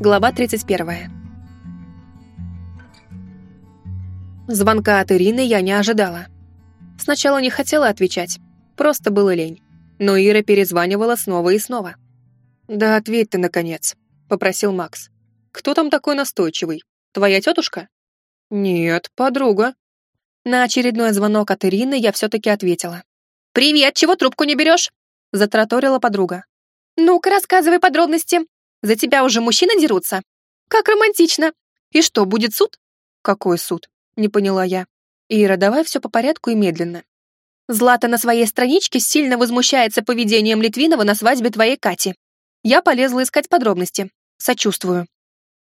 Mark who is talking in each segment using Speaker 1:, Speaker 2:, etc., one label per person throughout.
Speaker 1: Глава 31. Звонка от Ирины я не ожидала. Сначала не хотела отвечать, просто было лень. Но Ира перезванивала снова и снова. «Да ответь ты, наконец», — попросил Макс. «Кто там такой настойчивый? Твоя тетушка?» «Нет, подруга». На очередной звонок от Ирины я все-таки ответила. «Привет, чего трубку не берешь?» — затраторила подруга. «Ну-ка, рассказывай подробности. За тебя уже мужчины дерутся? Как романтично. И что, будет суд?» «Какой суд?» — не поняла я. «Ира, давай все по порядку и медленно. Злата на своей страничке сильно возмущается поведением Литвинова на свадьбе твоей Кати. Я полезла искать подробности. Сочувствую.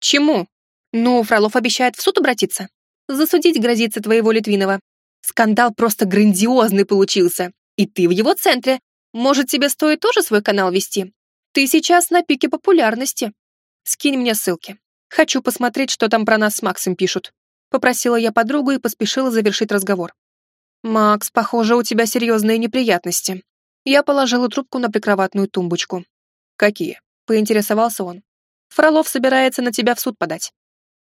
Speaker 1: Чему? Ну, Фролов обещает в суд обратиться. Засудить грозится твоего Литвинова. Скандал просто грандиозный получился. И ты в его центре. Может, тебе стоит тоже свой канал вести? Ты сейчас на пике популярности. Скинь мне ссылки. Хочу посмотреть, что там про нас с Максом пишут. Попросила я подругу и поспешила завершить разговор. «Макс, похоже, у тебя серьезные неприятности». Я положила трубку на прикроватную тумбочку. «Какие?» — поинтересовался он. «Фролов собирается на тебя в суд подать».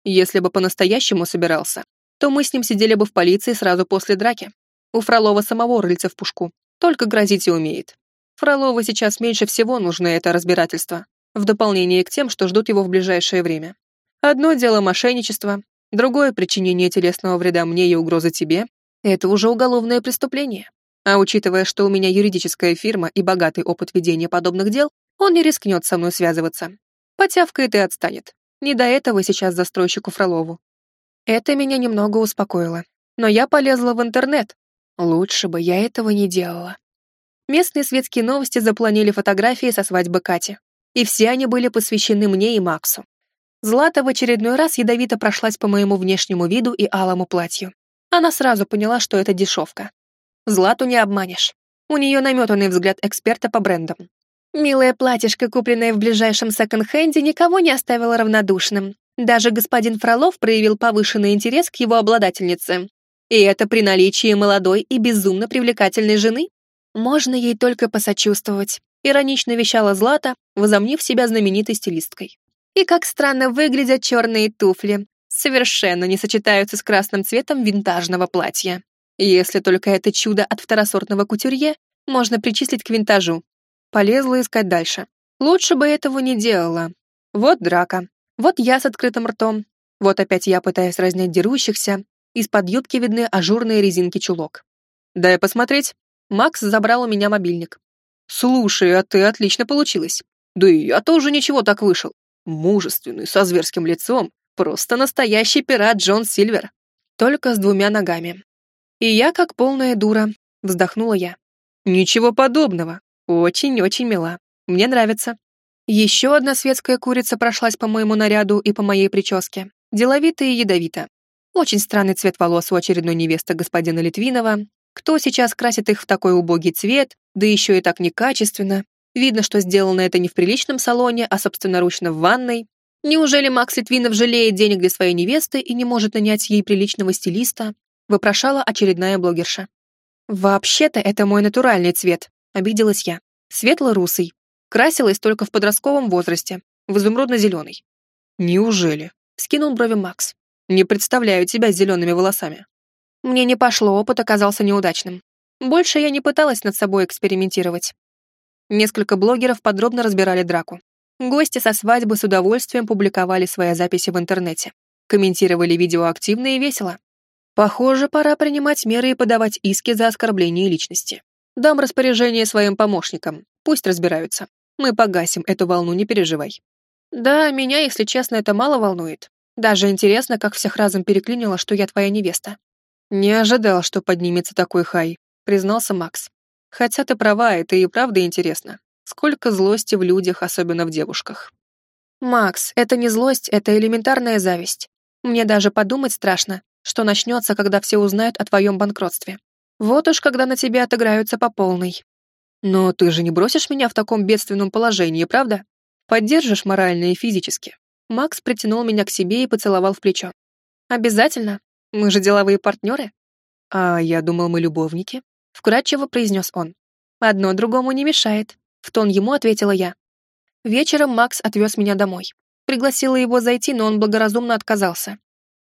Speaker 1: Если бы по-настоящему собирался, то мы с ним сидели бы в полиции сразу после драки. У Фролова самого рыльца в пушку, только грозить и умеет. Фролову сейчас меньше всего нужно это разбирательство, в дополнение к тем, что ждут его в ближайшее время. Одно дело мошенничество, другое — причинение телесного вреда мне и угрозы тебе, это уже уголовное преступление. А учитывая, что у меня юридическая фирма и богатый опыт ведения подобных дел, он не рискнет со мной связываться. Потявкает и отстанет. Не до этого сейчас застройщику Фролову. Это меня немного успокоило. Но я полезла в интернет. Лучше бы я этого не делала. Местные светские новости запланили фотографии со свадьбы Кати. И все они были посвящены мне и Максу. Злата в очередной раз ядовито прошлась по моему внешнему виду и алому платью. Она сразу поняла, что это дешевка. Злату не обманешь. У нее наметанный взгляд эксперта по брендам. Милое платьишко, купленное в ближайшем секонд-хенде, никого не оставило равнодушным. Даже господин Фролов проявил повышенный интерес к его обладательнице. И это при наличии молодой и безумно привлекательной жены. Можно ей только посочувствовать, иронично вещала Злата, возомнив себя знаменитой стилисткой. И как странно выглядят черные туфли, совершенно не сочетаются с красным цветом винтажного платья. Если только это чудо от второсортного кутюрье можно причислить к винтажу. Полезла искать дальше. Лучше бы этого не делала. Вот драка. Вот я с открытым ртом. Вот опять я пытаюсь разнять дерущихся. Из-под юбки видны ажурные резинки чулок. Дай посмотреть. Макс забрал у меня мобильник. Слушай, а ты отлично получилась. Да и я тоже ничего так вышел. Мужественный, со зверским лицом, Просто настоящий пират Джон Сильвер. Только с двумя ногами. И я как полная дура, вздохнула я. Ничего подобного. Очень-очень мила. Мне нравится. Еще одна светская курица прошлась по моему наряду и по моей прическе. Деловито и ядовито. Очень странный цвет волос у очередной невесты господина Литвинова. Кто сейчас красит их в такой убогий цвет, да еще и так некачественно. Видно, что сделано это не в приличном салоне, а собственноручно в ванной. Неужели Макс Литвинов жалеет денег для своей невесты и не может нанять ей приличного стилиста? Вопрошала очередная блогерша. Вообще-то это мой натуральный цвет, обиделась я. Светло-русый. Красилась только в подростковом возрасте, в изумрудно-зеленый. Неужели? Скинул брови Макс. Не представляю тебя с зелеными волосами. Мне не пошло, опыт оказался неудачным. Больше я не пыталась над собой экспериментировать. Несколько блогеров подробно разбирали драку. Гости со свадьбы с удовольствием публиковали свои записи в интернете. Комментировали видео активно и весело. Похоже, пора принимать меры и подавать иски за оскорбление личности. Дам распоряжение своим помощникам, пусть разбираются. Мы погасим эту волну, не переживай. Да, меня, если честно, это мало волнует. Даже интересно, как всех разом переклинило, что я твоя невеста. Не ожидал, что поднимется такой хай, признался Макс. Хотя ты права, это и правда интересно. Сколько злости в людях, особенно в девушках. Макс, это не злость, это элементарная зависть. Мне даже подумать страшно, что начнется, когда все узнают о твоем банкротстве. Вот уж когда на тебя отыграются по полной. Но ты же не бросишь меня в таком бедственном положении, правда? Поддержишь морально и физически. Макс притянул меня к себе и поцеловал в плечо. Обязательно. Мы же деловые партнеры. А я думал, мы любовники. Вкратчиво произнес он. Одно другому не мешает. В тон ему ответила я. Вечером Макс отвез меня домой. Пригласила его зайти, но он благоразумно отказался.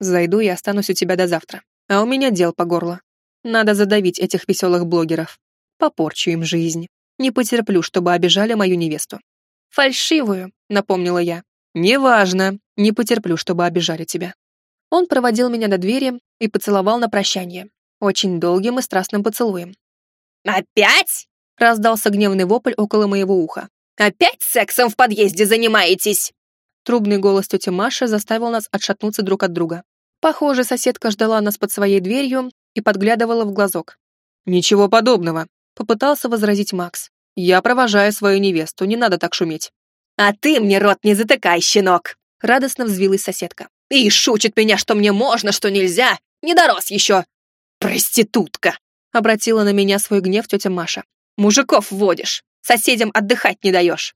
Speaker 1: Зайду и останусь у тебя до завтра. А у меня дел по горло. Надо задавить этих веселых блогеров. Попорчу им жизнь. Не потерплю, чтобы обижали мою невесту. Фальшивую, напомнила я. Неважно. Не потерплю, чтобы обижали тебя. Он проводил меня до двери и поцеловал на прощание. Очень долгим и страстным поцелуем.
Speaker 2: «Опять?» — раздался гневный вопль около моего уха. «Опять сексом в подъезде занимаетесь?»
Speaker 1: Трубный голос тети Маши заставил нас отшатнуться друг от друга. Похоже, соседка ждала нас под своей дверью и подглядывала в глазок. «Ничего подобного», — попытался возразить Макс. «Я провожаю свою невесту, не надо так шуметь».
Speaker 2: «А ты мне рот не затыкай, щенок!» — радостно взвилась соседка. «И шучит меня, что мне можно, что нельзя! Не дорос еще! Проститутка!» — обратила на меня свой гнев тетя Маша. «Мужиков водишь, соседям отдыхать не даешь».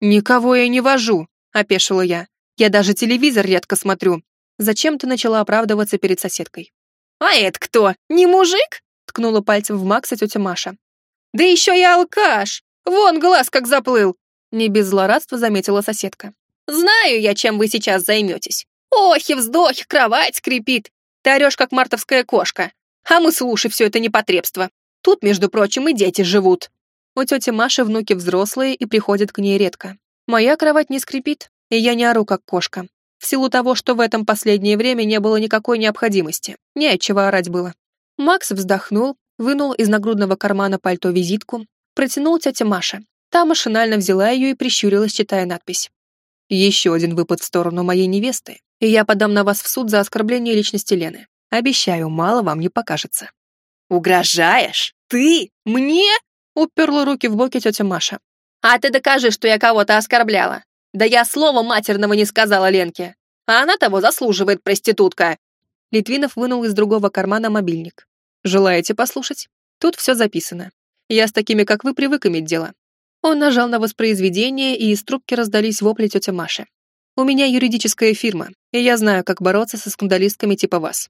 Speaker 1: «Никого я не вожу», — опешила я. «Я даже телевизор редко смотрю, Зачем ты начала оправдываться перед соседкой?
Speaker 2: «А это кто? Не мужик?» — ткнула пальцем в Макса тетя Маша. «Да еще и алкаш! Вон глаз как заплыл!» Не без злорадства заметила соседка. «Знаю я, чем вы сейчас займетесь. Охи-вздохи, кровать скрипит. Ты орешь, как мартовская кошка. А мы слушай все это непотребство. Тут, между прочим, и дети живут».
Speaker 1: У тети Маши внуки взрослые и приходят к ней редко. Моя кровать не скрипит, и я не ору, как кошка в силу того, что в этом последнее время не было никакой необходимости, не от чего орать было. Макс вздохнул, вынул из нагрудного кармана пальто визитку, протянул тете Маше. Та машинально взяла ее и прищурилась, читая надпись. «Еще один выпад в сторону моей невесты, и я подам на вас в суд за оскорбление личности Лены. Обещаю, мало вам не покажется».
Speaker 2: «Угрожаешь? Ты? Мне?»
Speaker 1: Уперла руки в боки тетя Маша.
Speaker 2: «А ты докажи, что я кого-то оскорбляла. Да я слова матерного не сказала Ленке. А она того заслуживает, проститутка.
Speaker 1: Литвинов вынул из другого кармана мобильник. Желаете послушать? Тут все записано. Я с такими, как вы, привык иметь дело. Он нажал на воспроизведение, и из трубки раздались вопли тети Маши. У меня юридическая фирма, и я знаю, как бороться со скандалистками типа вас.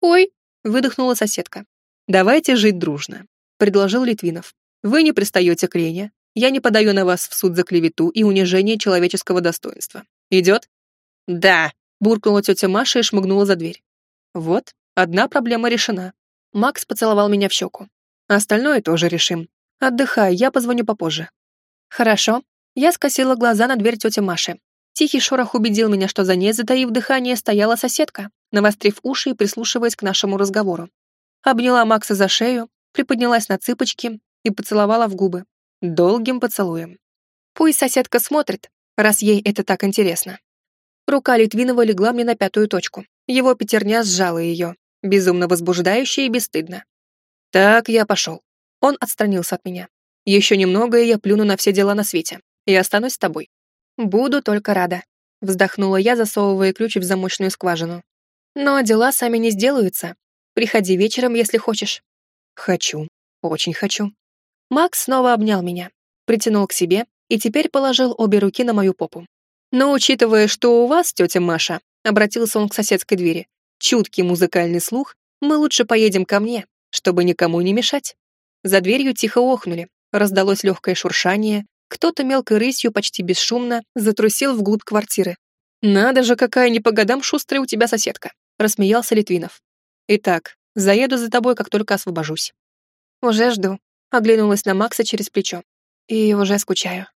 Speaker 1: Ой, выдохнула соседка. Давайте жить дружно, предложил Литвинов. Вы не пристаете к Лене, я не подаю на вас в суд за клевету и унижение человеческого достоинства. Идет?»
Speaker 2: «Да», — буркнула тетя Маша и шмыгнула за дверь.
Speaker 1: «Вот, одна проблема решена». Макс поцеловал меня в щеку. «Остальное тоже решим. Отдыхай, я позвоню попозже». «Хорошо». Я скосила глаза на дверь тети Маши. Тихий шорох убедил меня, что за ней, затаив дыхание, стояла соседка, навострив уши и прислушиваясь к нашему разговору. Обняла Макса за шею, приподнялась на цыпочки и поцеловала в губы, долгим поцелуем. Пусть соседка смотрит, раз ей это так интересно. Рука Литвинова легла мне на пятую точку. Его пятерня сжала ее, безумно возбуждающе и бесстыдно. «Так, я пошел». Он отстранился от меня. «Еще немного, и я плюну на все дела на свете. И останусь с тобой». «Буду только рада», — вздохнула я, засовывая ключ в замочную скважину. «Но дела сами не сделаются. Приходи вечером, если хочешь». «Хочу. Очень хочу». Макс снова обнял меня, притянул к себе и теперь положил обе руки на мою попу. «Но учитывая, что у вас, тетя Маша», — обратился он к соседской двери, «чуткий музыкальный слух, мы лучше поедем ко мне, чтобы никому не мешать». За дверью тихо охнули, раздалось легкое шуршание, кто-то мелкой рысью почти бесшумно затрусил вглубь квартиры. «Надо же, какая не по годам шустрая у тебя соседка», — рассмеялся Литвинов. «Итак, заеду за тобой, как только освобожусь». «Уже жду», Оглянулась на Макса через плечо. И уже скучаю.